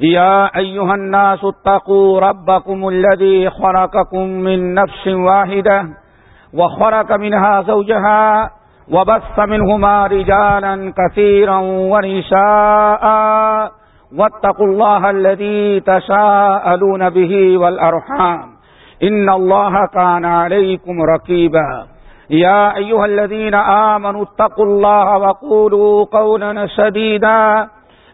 يا أيها الناس اتقوا ربكم الذي خرقكم من نفس واحدة وخرق منها زوجها وبث منهما رجالا كثيرا ونساء واتقوا الله الذي تساءلون به والأرحام إن الله كان عليكم ركيبا يا أيها الذين آمنوا اتقوا الله وقولوا قولا سديدا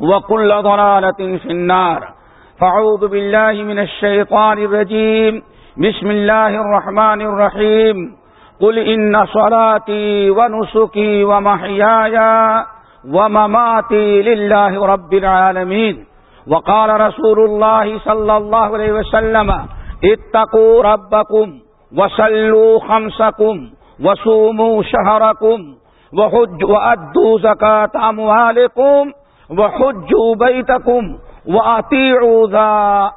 وكل ضلالة في النار فعوذ بالله من الشيطان الرجيم بسم الله الرحمن الرحيم قل إن صلاتي ونسكي ومحياي ومماتي لله رب العالمين وقال رسول الله صلى الله عليه وسلم اتقوا ربكم وسلوا خمسكم وصوموا شهركم وحج وأدوا زكاة أموالكم وحجوا بيتكم وأطيعوا ذا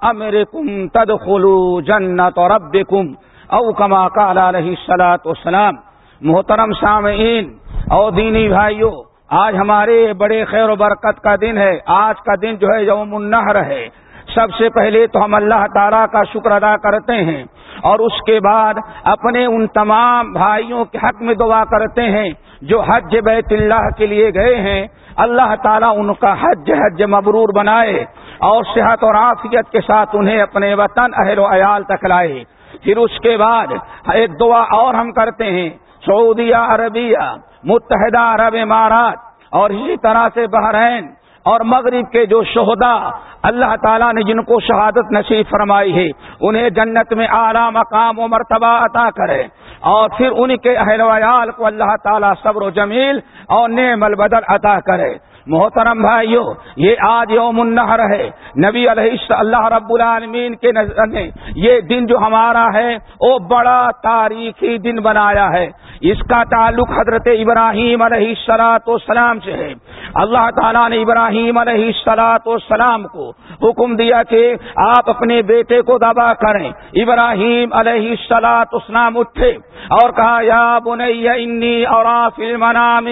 أمركم تدخلوا جنة ربكم أو كما قال عليه الصلاة والسلام. محترم سامعین اور دینی بھائیو، آج ہمارے بڑے خیر و برکت کا دن ہے. آج کا دن جو ہے یوم النہر ہے. سب سے پہلے تو ہم اللہ تعالیٰ کا شکر ادا کرتے ہیں اور اس کے بعد اپنے ان تمام بھائیوں کے حق میں دعا کرتے ہیں جو حج بیت اللہ کے لیے گئے ہیں۔ اللہ تعالیٰ ان کا حج حج مبرور بنائے اور صحت اور عافیت کے ساتھ انہیں اپنے وطن، اہل و عیال تک لائے۔ پھر اس کے بعد ایک دعا اور ہم کرتے ہیں۔ سعودیہ، عربیہ، متحدہ عرب امارات اور اسی طرح سے بحرین۔ اور مغرب کے جو شہدا اللہ تعالیٰ نے جن کو شہادت نصیب فرمائی ہے، انہیں جنت میں اعلیٰ مقام و مرتبہ عطا کرے۔ اور پھر ان کے اہل ویال کو اللہ تعالیٰ صبر و جمیل اور نعم البدل عطا کرے۔ محترم بھائیو، یہ آج یوم النہر ہے۔ نبی علیہ اللہ رب العالمین کے نظر میں یہ دن جو ہمارا ہے، وہ بڑا تاریخی دن بنایا ہے۔ اس کا تعلق حضرت ابراہیم علیہ السلاط والسلام سے ہے۔ اللہ تعالیٰ نے ابراہیم علیہ السلاط والسلام کو حکم دیا کہ آپ اپنے بیٹے کو دبا کریں۔ ابراہیم علیہ السلاط اسلام اٹھے اور کہا، یا بنی، انی اور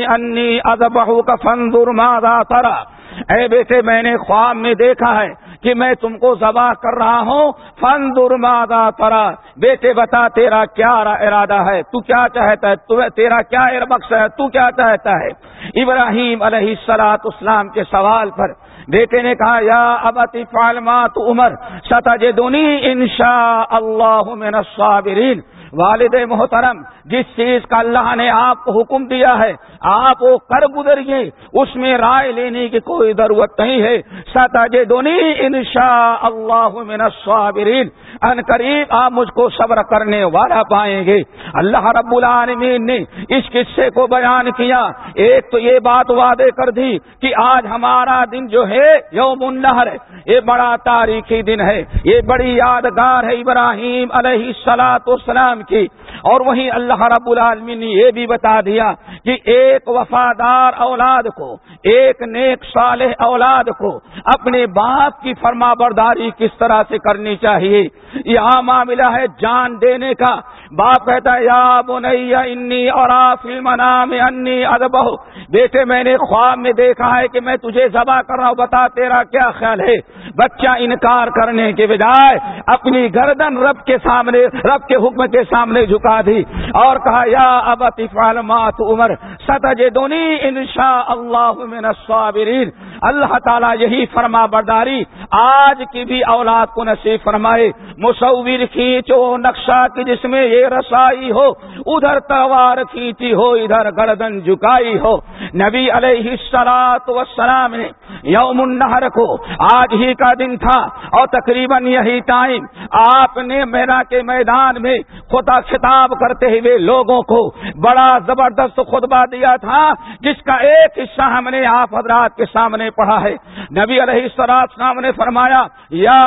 انی ادبہ کا فندر مادا ترا، اے بیٹے میں نے خواب میں دیکھا ہے کہ میں تم کو ذبح کر رہا ہوں۔ فن درمادا ترا؟ بیٹے بتا، تیرا کیا ارادہ ہے؟ تو کیا چاہتا ہے؟ تیرا کیا بخش ہے؟ تو کیا چاہتا ہے؟ ابراہیم علیہ السلاط اسلام کے سوال پر بیٹے نے کہا، یا ابت فالمات عمر ستج دنی انشا اللہ من الصابرین۔ والد محترم، جس چیز کا اللہ نے آپ کو حکم دیا ہے، آپ وہ کر گزریے، اس میں رائے لینے کی کوئی ضرورت نہیں ہے۔ ستاج دونی انشا اللہ الصابرین ان قریب آپ مجھ کو صبر کرنے والا پائیں گے۔ اللہ رب العالمین نے اس قصے کو بیان کیا۔ ایک تو یہ بات وعدے کر دی کہ آج ہمارا دن جو ہے، یوم النہر۔ یہ بڑا تاریخی دن ہے۔ یہ بڑی یادگار ہے ابراہیم علیہ السلاط والسلام۔ کی۔ اور وہیں اللہ رب العالمین نے یہ بھی بتا دیا کہ ایک وفادار اولاد کو، ایک نیک صالح اولاد کو اپنے باپ کی فرما برداری کس طرح سے کرنی چاہیے؟ یہاں معاملہ ہے جان دینے کا۔ باپ کہتا ہے، یا بنیا انی اور انی ادب بیٹے، میں نے خواب میں دیکھا ہے کہ میں تجھے ذبح کر رہا ہوں، بتا تیرا کیا خیال ہے؟ بچہ انکار کرنے کے بجائے اپنی گردن رب کے سامنے، رب کے حکم کے سامنے جھکا دی اور کہا، یا اب مات عمر ستجدنی انشاء انشا اللہ من الصابرین۔ اللہ تعالیٰ یہی فرما برداری، آج کی بھی اولاد کو نصیب فرمائے۔ مصور کھینچو، نقشہ کی جس میں یہ رسائی ہو، ادھر تلوار کھینچی ہو، ادھر گردن جھکائی ہو۔ نبی علیہ السلاط وسلام نے یوم النہر کو، آج ہی کا دن تھا اور تقریباً یہی ٹائم آپ نے مینا کے میدان میں خدا خطاب کرتے ہوئے لوگوں کو بڑا زبردست خطبہ دیا تھا، جس کا ایک حصہ ہم نے آپ حضرات کے سامنے پڑھا ہے۔ نبی علیہ السلام نے فرمایا، یا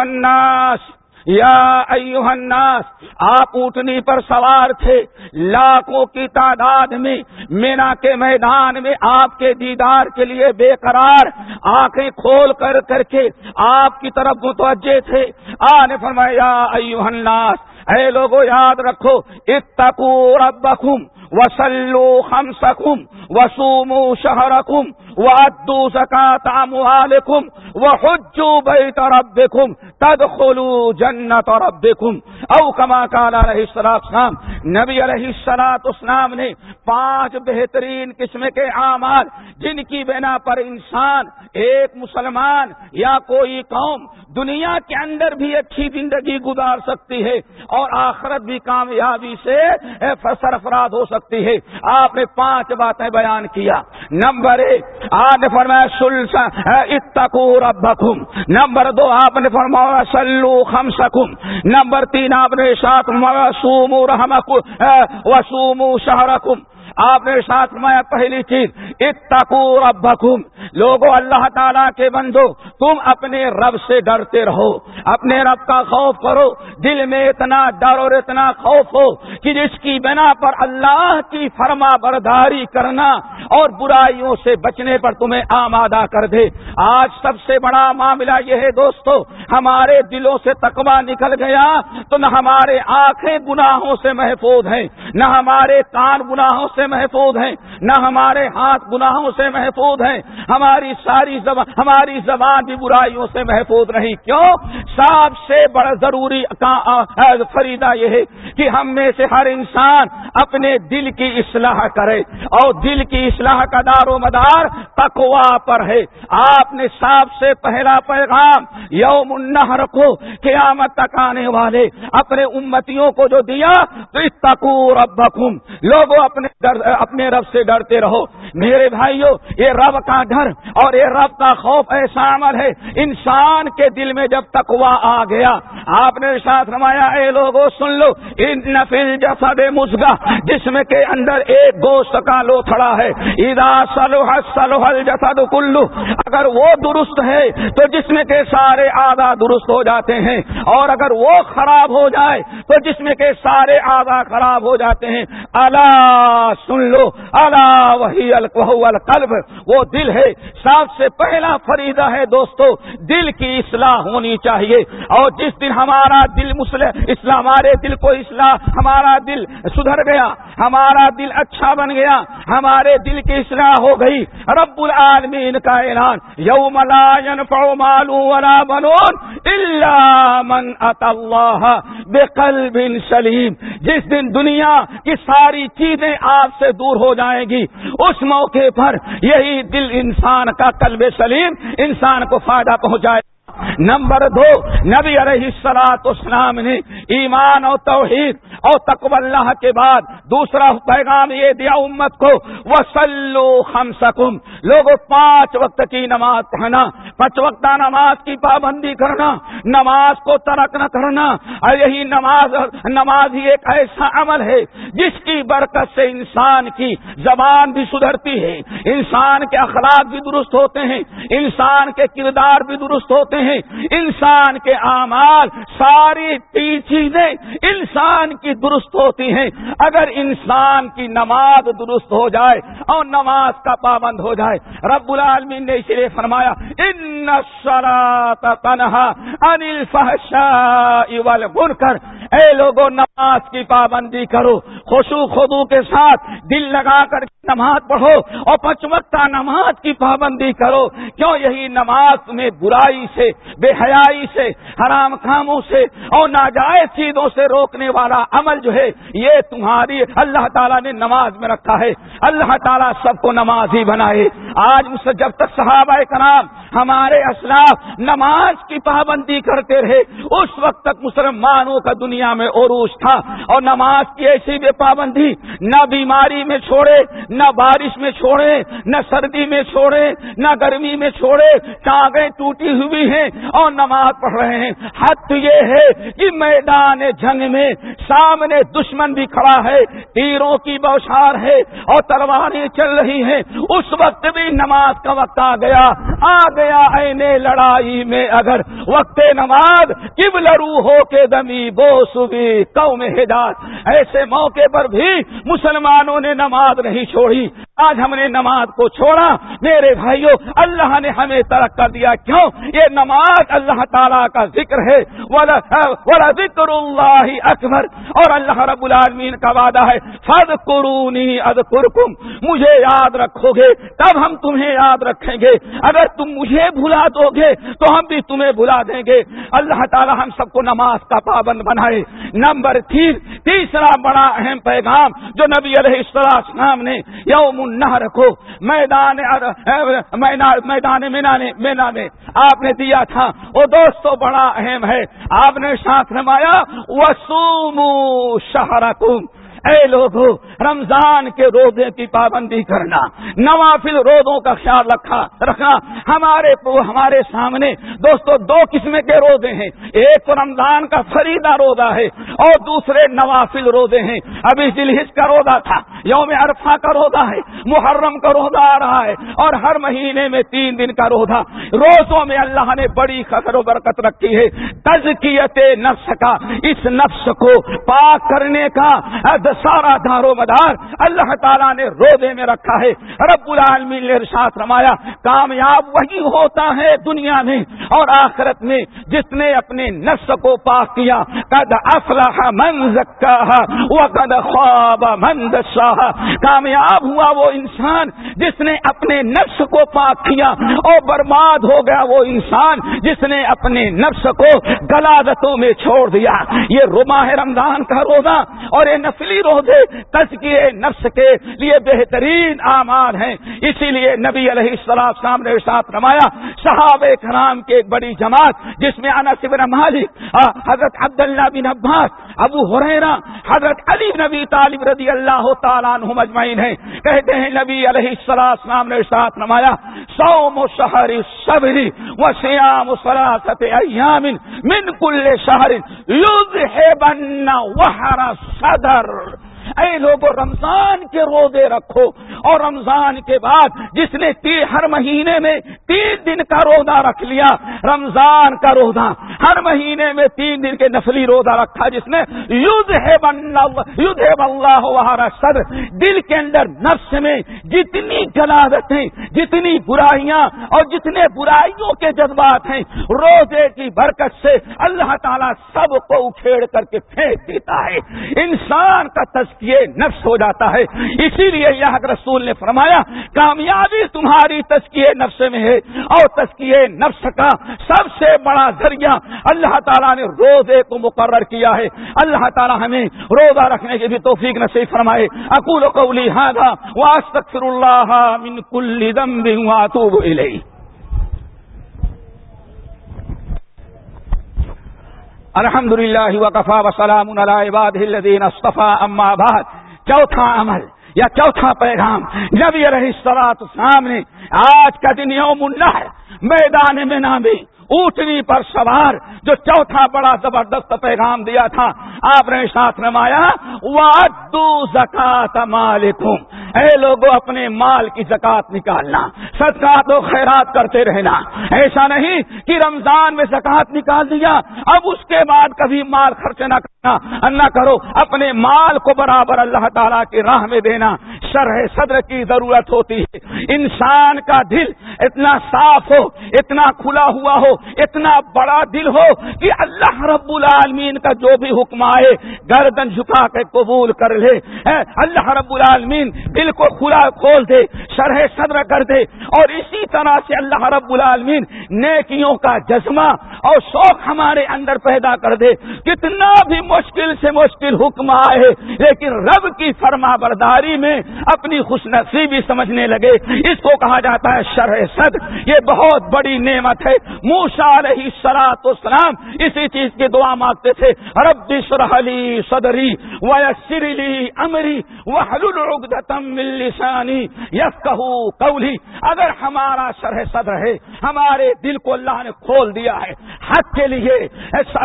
الناس یا الناس، آپ اونٹنی پر سوار تھے۔ لاکھوں کی تعداد میں، مینا کے میدان میں آپ کے دیدار کے لیے بے قرار آنکھیں کھول کر کر کے آپ کی طرف متوجہ تھے۔ آنے فرمایا ایوہ الناس، اے لوگوں یاد رکھو اتقو ربکم وسلو خمسکم وسومو شہرکم۔ وعدو زکات اموالکم وحجو بیت ربکم تدخلوا جنت ربکم او کما قال علیہ السلام نبی علیہ السلاط اسلام نے پانچ بہترین قسم کے اعمال جن کی بنا پر انسان، ایک مسلمان یا کوئی قوم دنیا کے اندر بھی اچھی زندگی گزار سکتی ہے اور آخرت بھی کامیابی سے سرفراز ہو سکتی ہے۔ آپ نے پانچ باتیں بیان کیا۔ نمبر ایک آپ نے فرمایا، سلسا اتقو ربکم۔ نمبر دو، آپ نے فرمایا سلو خمسکم. نمبر تین، آپ نے ساتھ وسوم وسوم شہرکم. آپ نے ساتھ فرمایا پہلی چیز اتقو ربکم۔ لوگوں اللہ تعالیٰ کے بندو، تم اپنے رب سے ڈرتے رہو۔ اپنے رب کا خوف کرو۔ دل میں اتنا ڈر اور اتنا خوف ہو کہ جس کی بنا پر اللہ کی فرما برداری کرنا اور برائیوں سے بچنے پر تمہیں آمادہ کر دے۔ آج سب سے بڑا معاملہ یہ ہے دوستو، ہمارے دلوں سے تقوی نکل گیا تو نہ ہمارے آنکھیں گناہوں سے محفوظ ہیں۔ نہ ہمارے کان گناہوں سے محفوظ ہیں، نہ ہمارے ہاتھ گناہوں سے محفوظ ہیں۔ ہماری ساری زبان ہماری زبان بھی برائیوں سے محفوظ نہیں۔ کیوں؟ سب سے بڑا ضروری فریدہ یہ ہے کہ ہم میں سے ہر انسان اپنے دل کی اصلاح کرے اور دل کی اصلاح کا دار و مدار تقوا پر ہے۔ آپ نے سب سے پہلا پیغام یوم النہر کو قیامت تک آنے والے اپنے امتیوں کو جو دیا، تو اس تکو ربکم، لوگوں اپنے اپنے رب سے ڈرتے رہو۔ میرے بھائیوں یہ رب کا ڈر اور یہ رب کا خوف ایسا عمل ہے، انسان کے دل میں جب تک وہ آ گیا، آپ نے ساتھ رمایا اے لوگوں سن لو، ان نفل جسد مسگا جسم کے اندر ایک گوشت کا لو تھڑا ہے۔ ادا سلوح سلوحل جسد کلو، اگر وہ درست ہے، تو جسم کے سارے آدھا درست ہو جاتے ہیں، اور اگر وہ خراب ہو جائے، تو جسم کے سارے آدھا خراب ہو جاتے ہیں اللہ سن لو اللہ وہی القلب۔ وہ دل ہے، سب سے پہلا فریدہ ہے دوستو، دل کی اصلاح ہونی چاہیے۔ اور جس دن ہمارا دل مسلم اسلام ہمارے دل کو اصلاح، ہمارا دل سدھر گیا، ہمارا دل اچھا بن گیا، ہمارے دل کی اصلاح ہو گئی۔ رب العالمین کا اعلان، یوم لا ينفع مال ولا بنون الا من اتى الله بقلب سلیم جس دن دنیا کی ساری چیزیں آپ سے دور ہو جائیں گی، اس موقع پر یہی دل انسان کا قلب سلیم انسان کو فائدہ پہنچائے نمبر دو، نبی علیہ السلاط اسلام نے ایمان اور توحید اور تقو اللہ کے بعد دوسرا پیغام یہ دیا امت کو وہ سلو ہم سکم لوگوں، پانچ وقت کی نماز پڑھنا، پانچ وقت نماز کی پابندی کرنا، نماز کو ترک نہ کرنا۔ اور یہی نماز نماز ہی ایک ایسا عمل ہے جس کی برکت سے انسان کی زبان بھی سدھرتی ہے، انسان کے اخلاق بھی درست ہوتے ہیں، انسان کے کردار بھی درست ہوتے ہیں۔ انسان کے اعمال ساری چیزیں انسان کی درست ہوتی ہیں۔ اگر انسان کی نماز درست ہو جائے اور نماز کا پابند ہو جائے، رب العالمین نے اس لیے فرمایا، ان تنہا انل بن کر اے لوگوں نماز کی پابندی کرو، خوشو خدو کے ساتھ دل لگا کر نماز پڑھو اور پچمکتا نماز کی پابندی کرو۔ کیوں؟ یہی نماز تمہیں برائی سے، بے حیائی سے، حرام کاموں سے اور ناجائز چیزوں سے روکنے والا عمل جو ہے، یہ تمہاری، اللہ تعالیٰ نے نماز میں رکھا ہے۔ اللہ تعالیٰ سب کو نماز ہی بنائے۔ آج جب تک صحابہ کرام ہمارے اسلاف نماز کی پابندی کرتے رہے، اس وقت تک مسلمانوں کا دنیا میں عروج تھا اور نماز کی ایسی بے پابندی نہ بیماری میں چھوڑے، نہ بارش میں چھوڑے، نہ سردی میں چھوڑے، نہ گرمی میں چھوڑے، ٹانگیں ٹوٹی ہوئی ہیں اور نماز پڑھ رہے ہیں۔ حد تو یہ ہے کہ میدان جنگ میں سامنے دشمن بھی کھڑا ہے، تیروں کی بوشار ہے اور تلواریں چل رہی ہیں۔ اس وقت بھی نماز کا وقت آ گیا۔ آ گیا اینے لڑائی میں اگر وقت نماز کب لڑو ہو کے دمی بو سبھی قوم ہدایت۔ ایسے موقع پر بھی مسلمانوں نے نماز نہیں چھوڑی۔ آج ہم نے نماز کو چھوڑا۔ میرے بھائیوں اللہ نے ہمیں ترک کر دیا۔ کیوں؟ یہ نماز اللہ تعالیٰ کا ذکر ہے۔ ذکر اللہ اکبر۔ اور اللہ رب العالمین کا وعدہ ہے فد قرونی اد مجھے یاد رکھو گے تب ہم تمہیں یاد رکھیں گے۔ اگر تم مجھے بھلا دو گے تو ہم بھی تمہیں بھلا دیں گے۔ اللہ تعالیٰ ہم سب کو نماز کا پابند بنائے۔ نمبر تین، تیسرا بڑا اہم پیغام جو نبی علیہ السلام نے یوم النہر کو میدان میدان مینا میں آپ نے دیا تھا. وہ دوستوں بڑا اہم ہے. آپ نے ساتھ نمایا وسوم شہرکم اے لوگوں رمضان کے روزے کی پابندی کرنا، نوافل روزوں کا خیال رکھا، رکھنا۔ ہمارے ہمارے سامنے دوستو، دو قسم کے روزے ہیں۔ ایک رمضان کا فریدہ روزہ ہے اور دوسرے نوافل روزے ہیں۔ ابھی دلحص کا روزہ تھا، یوم عرفہ کا روزہ ہے، محرم کا روزہ آ رہا ہے اور ہر مہینے میں تین دن کا روزہ۔ روزوں میں اللہ نے بڑی خطر و برکت رکھی ہے۔ تزکیت نفس کا، اس نفس کو پاک کرنے کا سارا دار و مدار اللہ تعالیٰ نے روزے میں رکھا ہے۔ رب العالمین نے ارشاد رمایا کامیاب وہی ہوتا ہے دنیا میں اور آخرت میں جس نے اپنے نفس کو پاک کیا۔ قد افلح من زکاہا وقد خواب من دشاہا کامیاب ہوا وہ انسان جس نے اپنے نفس کو پاک کیا۔ اور برباد ہو گیا وہ انسان جس نے اپنے نفس کو گلادتوں میں چھوڑ دیا۔ یہ رماہ رمضان کا روزہ اور یہ نفلی روزے تزکیے نفس کے لیے بہترین اعمال ہیں۔ اسی لیے نبی علیہ السلام نے ساتھ رمایا صحاب کرام کے ایک بڑی جماعت جس میں انس بن مالک حضرت عبداللہ بن عباس، ابو حریرا حضرت علی نبی طالب رضی اللہ تعالیٰ عنہ مجمعین ہیں۔ کہتے ہیں، نبی علیہ السلام نے ساتھ نمایا سوم و شہر صبری و سیام سراست ایام من کل شہر یذہبن وحر صدر اے لوگوں رمضان کے روزے رکھو۔ اور رمضان کے بعد جس نے ہر مہینے میں تین دن کا روزہ رکھ لیا، رمضان کا روزہ۔ ہر مہینے میں تین دن کے نسلی روزہ رکھا، جس نے یوز ہے یوز ہے بلّہ سر دل کے اندر، نفس میں جتنی گلادتیں جتنی برائیاں اور جتنے برائیوں کے جذبات ہیں، روزے کی برکت سے اللہ تعالیٰ سب کو اکھیڑ کر کے پھینک دیتا ہے۔ انسان کا تسکیے نفس ہو جاتا ہے۔ اسی لیے یہ رسول نے فرمایا، کامیابی تمہاری تسکیے نفس میں ہے اور تسکیے نفس کا سب سے بڑا ذریعہ اللہ تعالیٰ نے روزے کو مقرر کیا ہے۔ اللہ تعالیٰ ہمیں روزہ رکھنے کی بھی توفیق نصیب فرمائے۔ اکول و قولی ہاگا واسطر اللہ من کل ذنب واتوب الیہ۔ الحمد للہ وقفا وسلام علی الذین اما بعد. چوتھا عمل یا چوتھا پیغام جب یہ رہی سرات سامنے آج کا دن یوم النحر میدان میں نامی اونٹنی پر سوار جو چوتھا بڑا زبردست پیغام دیا تھا، آپ نے ساتھ نمایا وادو زکات مالکم اے لوگوں اپنے مال کی زکات نکالنا صدقات و خیرات کرتے رہنا۔ ایسا نہیں کہ رمضان میں زکات نکال دیا، اب اس کے بعد کبھی مال خرچ نہ کرنا، نہ کرو، اپنے مال کو برابر اللہ تعالیٰ کی راہ میں دینا۔ شرح صدر کی ضرورت ہوتی ہے۔ انسان کا دل اتنا صاف ہو، اتنا کھلا ہوا ہو اتنا بڑا دل ہو کہ اللہ رب العالمین کا جو بھی حکم آئے، گردن جھکا کے قبول کر لے۔ اللہ رب العالمین دل کو کھلا کھول دے، شرح صدر کر دے۔ اور اسی طرح سے اللہ رب العالمین نیکیوں کا جذمہ اور شوق ہمارے اندر پیدا کر دے۔ کتنا بھی مشکل سے مشکل حکم آئے، لیکن رب کی فرما برداری میں اپنی خوش نصیبی سمجھنے لگے۔ اس کو کہا جاتا ہے شرح صد یہ بہت بڑی نعمت ہے۔ موسا علیہ سرات و سلام اسی چیز کی دعا مانگتے تھے، رب سرحلی صدری ویسرلی امری وحلتم لسانی یس قولی. اگر ہمارا شرح صدر ہے، ہمارے دل کو اللہ نے کھول دیا ہے حق کے لیے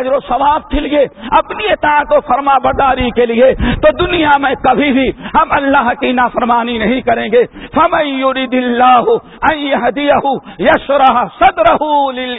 و ثواب کے لیے، اپنی اطاعت و فرما برداری کے لیے، تو دنیا میں کبھی بھی ہم اللہ کی نافرمانی نہیں کریں گے۔ صدر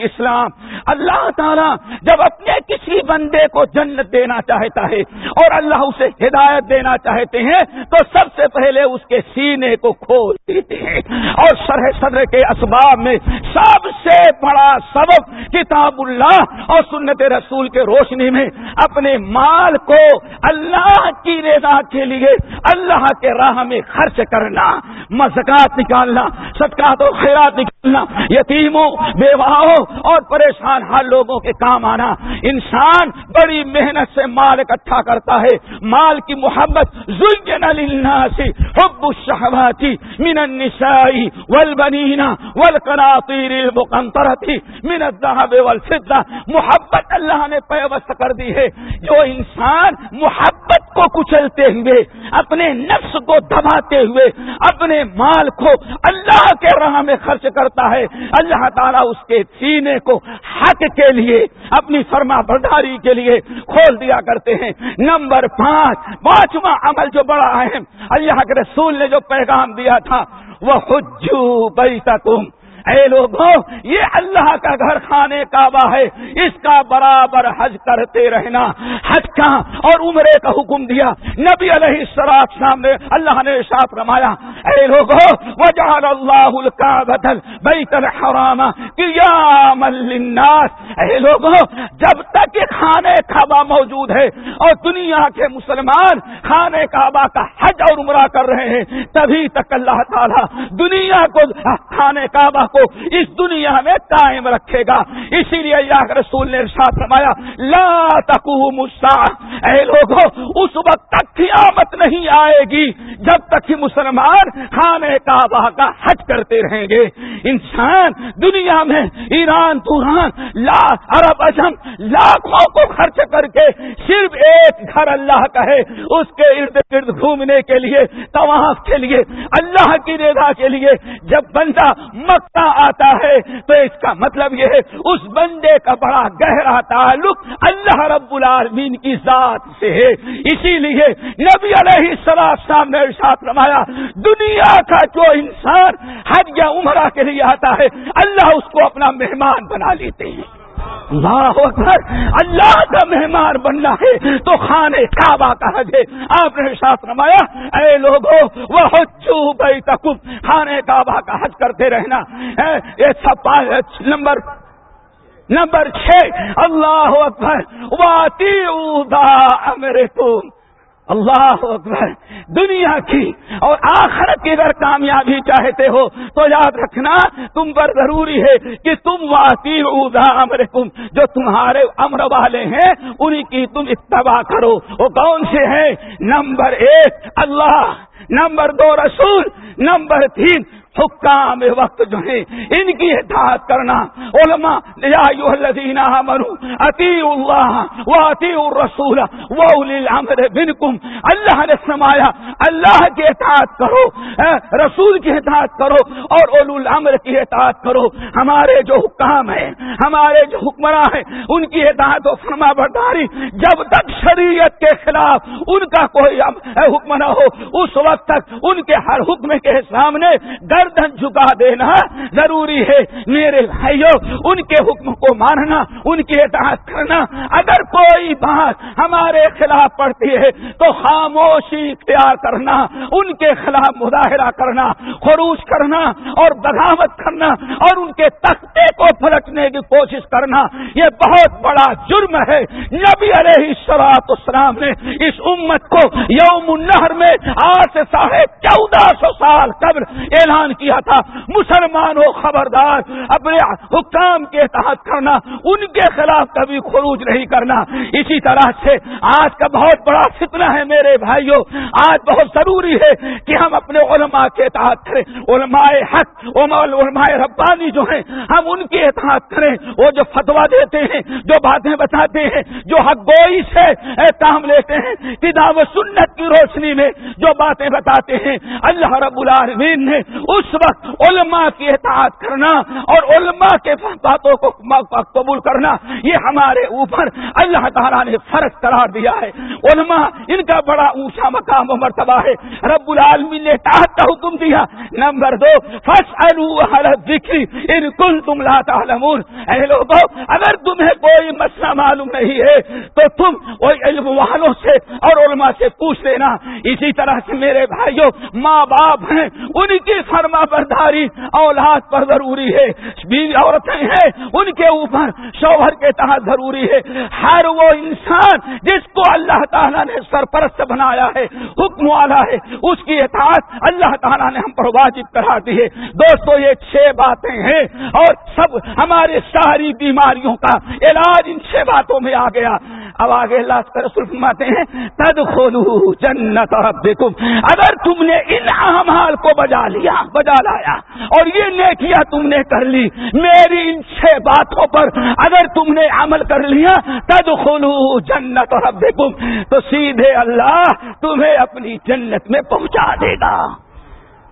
اسلام اللہ تعالیٰ جب اپنے کسی بندے کو جنت دینا چاہتا ہے اور اللہ اسے ہدایت دینا چاہتے ہیں، تو سب سے پہلے اس کے سینے کو کھول دیتے ہیں۔ اور شرح صدر کے اسباب میں سب سے بڑا سبب کتاب اللہ اللہ اور سنت رسول کے روشنی میں اپنے مال کو اللہ کی رضا کے لیے اللہ کے راہ میں خرچ کرنا، مزکات نکالنا، صدقات و خیرات نکالنا، یتیموں بیواہوں اور پریشان حال لوگوں کے کام آنا۔ انسان بڑی محنت سے مال اکٹھا کرتا ہے۔ مال کی محبت للناس حب الشہواتی من النساء والبنین والقناطیر المقنطرتی من الذهب والفضة۔ محبت اللہ نے پیوست کر دی ہے۔ جو انسان محبت کو کچلتے ہوئے، اپنے نفس کو دباتے ہوئے، اپنے مال کو اللہ کے راہ میں خرچ کرتا ہے۔ اللہ تعالیٰ اس کے سینے کو حق کے لیے، اپنی فرما برداری کے لیے کھول دیا کرتے ہیں۔ نمبر پانچ، پانچواں عمل جو بڑا اہم، اللہ کے رسول نے جو پیغام دیا تھا وہ حجو بیتکم اے لوگوں، یہ اللہ کا گھر خانے کعبہ ہے، اس کا برابر حج کرتے رہنا، حج کا اور عمرے کا حکم دیا۔ نبی علیہ سراب سامنے اللہ نے ساتھ رمایا اے لوگوں، وجعل اللہ الكعبة بیت الحرام قیاما للناس۔ اے لوگوں، جب تک یہ خانے کعبہ موجود ہے اور دنیا کے مسلمان خانے کعبہ کا حج اور عمرہ کر رہے ہیں، تبھی تک اللہ تعالی دنیا کو خانے کعبہ کو اس دنیا میں قائم رکھے گا۔ اسی لیے اللہ کے رسول نے ارشاد فرمایا، لا تقوم الساعه اے لوگوں اس وقت تک قیامت نہیں آئے گی جب تک کہ مسلمان خانے کعبہ کا حج کرتے رہیں گے۔ انسان دنیا میں ایران، توران لا عرب اجم لاکھوں کو خرچ کر کے صرف ایک گھر اللہ کا ہے اس کے ارد گرد گھومنے کے لیے، طواف کے لیے، اللہ کی رضا کے لیے، جب بندہ مکہ آتا ہے تو اس کا مطلب یہ ہے، اس بندے کا بڑا گہرا تعلق اللہ رب العالمین کی ذات سے ہے۔ اسی لیے نبی علیہ السلام نے ارشاد رمایا دنیا کا جو انسان حج یا عمرہ کے لیے آتا ہے، اللہ اس کو اپنا مہمان بنا لیتے ہیں۔ اللہ اکبر، اللہ کا مہمان بننا ہے تو خانے کعبہ کا حج ہے۔ آپ نے ساتھ رمایا اے لوگوں وہ بھائی تک خانے کعبہ کا حج کرتے رہنا۔ یہ سب نمبر نمبر چھ، اللہ اکبر واتی امر تم اللہ اکبر، دنیا کی اور آخرت کی اگر کامیابی چاہتے ہو تو یاد رکھنا، تم پر ضروری ہے کہ تم واسی اوزا امر جو تمہارے امر والے ہیں انہیں کی تم اتباع کرو۔ وہ کون سے ہیں؟ نمبر ایک، اللہ، نمبر دو رسول، نمبر تین حکام وقت جو ہیں، ان کی اطاعت کرنا۔ علماء الذین آمنوا، اطیعوا اللہ و اطیعوا الرسول و اولی الامر بنکم اللہ نے سمایا اللہ کی اطاعت کرو رسول کی اطاعت کرو اور اولو الامر کی اطاعت کرو۔ ہمارے جو حکام ہیں، ہمارے جو حکمراں ہیں، ان کی اطاعت و فرما برداری جب تک شریعت کے خلاف ان کا کوئی حکم نہ ہو، اس وقت تک ان کے ہر حکم کے سامنے ڈر گردن جھکا دینا ضروری ہے۔ میرے بھائیوں ان کے حکم کو ماننا، ان کی اطاعت کرنا اگر کوئی بات ہمارے خلاف پڑتی ہے تو خاموشی اختیار کرنا، ان کے خلاف مظاہرہ کرنا، خروش کرنا اور بغاوت کرنا اور ان کے تختے کو پلٹنے کی کوشش کرنا، یہ بہت بڑا جرم ہے۔ نبی علیہ سلاط اسلام نے اس امت کو یوم النہر میں آج سے ساڑھے چودہ سو سال قبل اعلان کیا تھا؟ مسلمانوں خبردار، اپنے حکام کے تحت کرنا، ان کے خلاف کبھی خروج نہیں کرنا۔ اسی طرح سے آج کا بہت بڑا فتنہ ہے میرے بھائیوں آج بہت ضروری ہے کہ ہم اپنے علماء کے احتیاط کریں۔ علماء حق، علماء ربانی جو ہیں، ہم ان کے احتیاط کریں۔ وہ جو فتوا دیتے ہیں، جو باتیں بتاتے ہیں، جو حق گوئی سے کام لیتے ہیں، کتاب و سنت کی روشنی میں جو باتیں بتاتے ہیں، اللہ رب العالمین نے اس وقت علماء کی احتیاط کرنا اور علماء کے باتوں کو قبول کرنا، یہ ہمارے اوپر اللہ تعالیٰ نے فرق قرار دیا ہے۔ علماء، ان کا بڑا اونچا مقام و مرتبہ ہے۔ رب العالمین نے تحت کا حکم دیا۔ نمبر دو ذکری ان کل تم لاتا اے لوگوں، اگر تمہیں کوئی مسئلہ معلوم نہیں ہے، تو تم علم والوں سے اور علماء سے پوچھ لینا۔ اسی طرح سے میرے بھائیوں، ماں باپ ہیں، ان کی فرما برداری اولاد پر ضروری ہے۔ بیوی عورتیں ہیں، ان کے اوپر شوہر کے تحت ضروری ہے۔ ہر وہ انسان جس کو اللہ تعالیٰ نے سرپرست بنایا ہے، حکم والا ہے، اس کی اطاعت اللہ تعالیٰ نے ہم پر واجب کرا دی ہے۔ دوستو، یہ چھ باتیں ہیں اور سب ہمارے ساری بیماریوں کا علاج ان چھ باتوں میں آ گیا۔ اب آگے اللہ رسول فرماتے ہیں تد کھولو جنت اگر تم نے ان اعمال کو بجا لیا، بجا لایا، اور یہ نیکیاں تم نے کر لی، میری ان چھ باتوں پر اگر تم نے عمل کر لیا تد کھولو جنت اور تو سیدھے اللہ تمہیں اپنی جنت میں پہنچا دے گا۔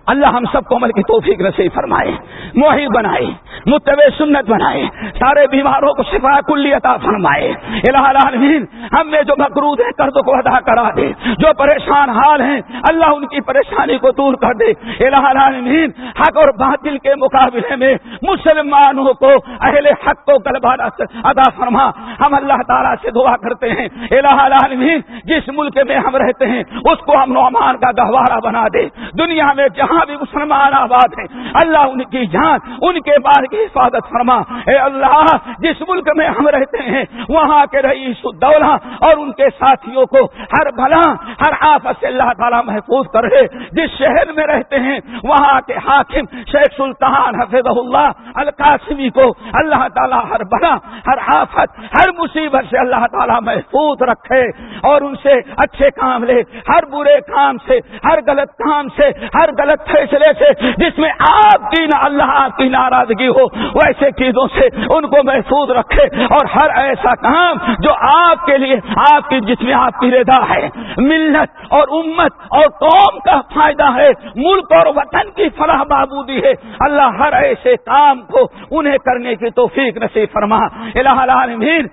اللہ ہم سب کو عمل کی توفیق رسی فرمائے موہی بنائے متب سنت بنائے، سارے بیماروں کو شفا کلی عطا فرمائے۔ الہ العالمین، ہم نے جو مقروض ہیں، قرض کو ادا کرا دے۔ جو پریشان حال ہیں، اللہ ان کی پریشانی کو دور کر دے۔ الہ العالمین، حق اور باطل کے مقابلے میں مسلمانوں کو اہل حق کو غلبہ ادا فرما۔ ہم اللہ تعالیٰ سے دعا کرتے ہیں، الہ العالمین، جس ملک میں ہم رہتے ہیں، اس کو ہم نعمان کا گہوارہ بنا دے۔ دنیا میں جہاں جہاں بھی مسلمان آباد ہیں، اللہ ان کی جان، ان کے بار کی حفاظت فرما۔ اے اللہ، جس ملک میں ہم رہتے ہیں، وہاں کے رئیس الدولہ اور ان کے ساتھیوں کو ہر بھلا، ہر آفت سے اللہ تعالیٰ محفوظ کر رہے جس شہر میں رہتے ہیں، وہاں کے حاکم شیخ سلطان حفظ اللہ القاسمی کو اللہ تعالیٰ ہر بھلا، ہر آفت، ہر مصیبت سے اللہ تعالیٰ محفوظ رکھے اور ان سے اچھے کام لے، ہر برے کام سے، ہر غلط کام سے، ہر غلط فیصلے سے جس میں آپ کی نہ اللہ، آپ کی ناراضگی ہو، ویسے چیزوں سے ان کو محفوظ رکھے اور ہر ایسا کام جو آپ کے لیے، آپ کی جس میں آپ کی ردا ہے، ملت اور امت اور قوم کا فائدہ ہے، ملک اور وطن کی فلاح بابودی ہے، اللہ ہر ایسے کام کو انہیں کرنے کی توفیق نصیب فرما۔ الہ العالمین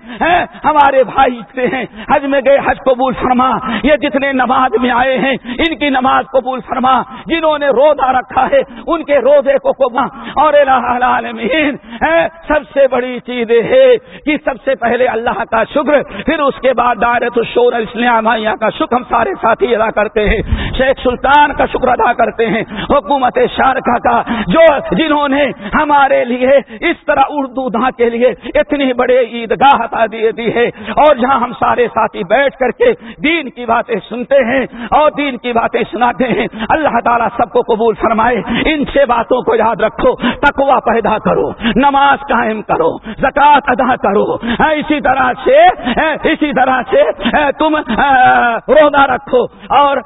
ہمارے بھائی اتنے ہیں، حج میں گئے، حج قبول فرما۔ یہ جتنے نماز میں آئے ہیں، ان کی نماز قبول فرما۔ جنہوں نے روزہ رکھا ہے، ان کے روزے کو کما اور العالمین سب سے بڑی چیز ہے کہ سب سے پہلے اللہ کا شکر، پھر اس کے بعد دائرت الشور اسلام کا شکر ہم سارے ساتھی ادا کرتے ہیں۔ شیخ سلطان کا شکر ادا کرتے ہیں، حکومت شارکہ کا، جو جنہوں نے ہمارے لیے اس طرح اردو دھا کے لیے اتنی بڑے عیدگاہ دی دی ہے۔ اور جہاں ہم سارے ساتھی بیٹھ کر کے دین کی باتیں سنتے ہیں اور دین کی باتیں سناتے ہیں، اللہ تعالیٰ سب کو قبول فرمائے، ان چھ باتوں کو یاد رکھو تکوا پیدا کرو، نماز قائم کرو زکات ادا کرو۔ اسی طرح سے اسی طرح سے تم روزہ رکھو اور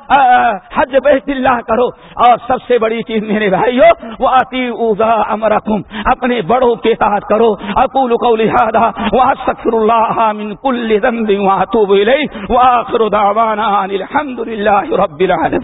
حج بیت اللہ کرو۔ اور سب سے بڑی چیز میرے بھائی ہو وہ آتی اوزا امرکم اپنے بڑوں کے تحت کرو۔ اکول کو لہٰذا وہ سکر اللہ من کل ذنب واتوب الیہ واخر دعوانا الحمد للہ رب العالمین